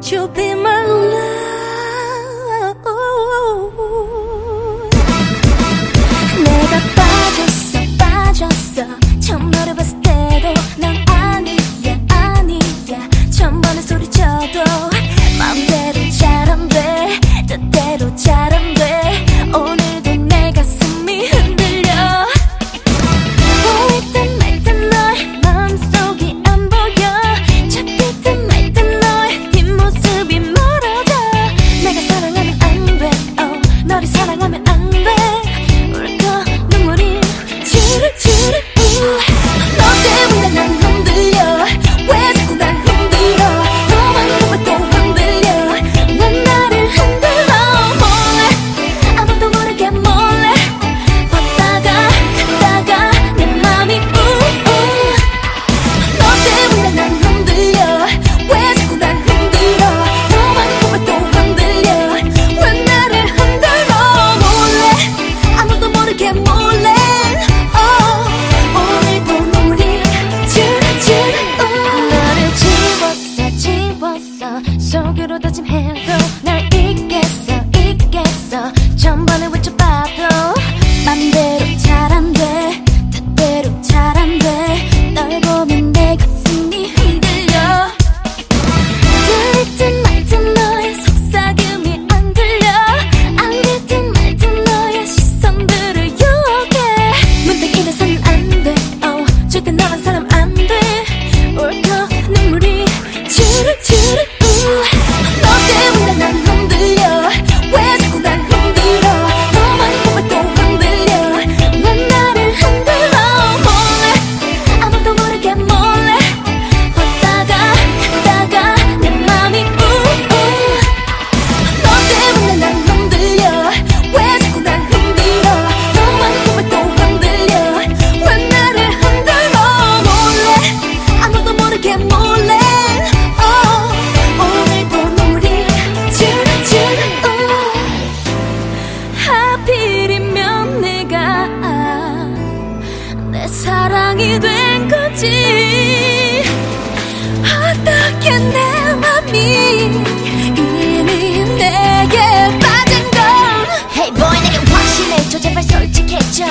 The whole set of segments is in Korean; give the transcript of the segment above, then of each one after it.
Won't you be my love? 내가 빠졌어, 빠졌어. 처음 너를 봤을 때도 난 아니야, 아니야. 천번에 소리쳐도. 속으로 다짐해도 날 잊겠어 잊겠어. 전번에 외쳐 사랑이 된 거지. 어떻게 내 맘이 이미 내게 빠진 걸? Hey boy 내게 확신해줘 제발 솔직해져.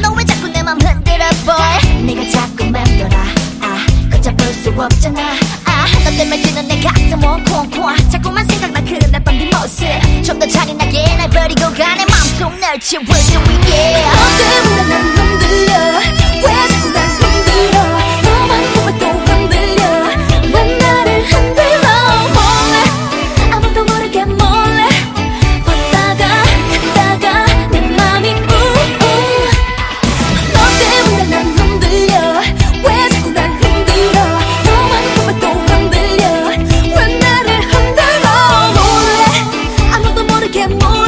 너 왜 자꾸 내 맘 흔들어 boy? 네가 자꾸 맴돌아. 아 걷잡을 수 없잖아. 아너 때문에 뛰는 내 가슴 온콩콩. 자꾸만 생각나 그날 밤 네 모습. 좀 더 잔인하게 날 버리고 가내 맘속 널 지울 수 있게. get more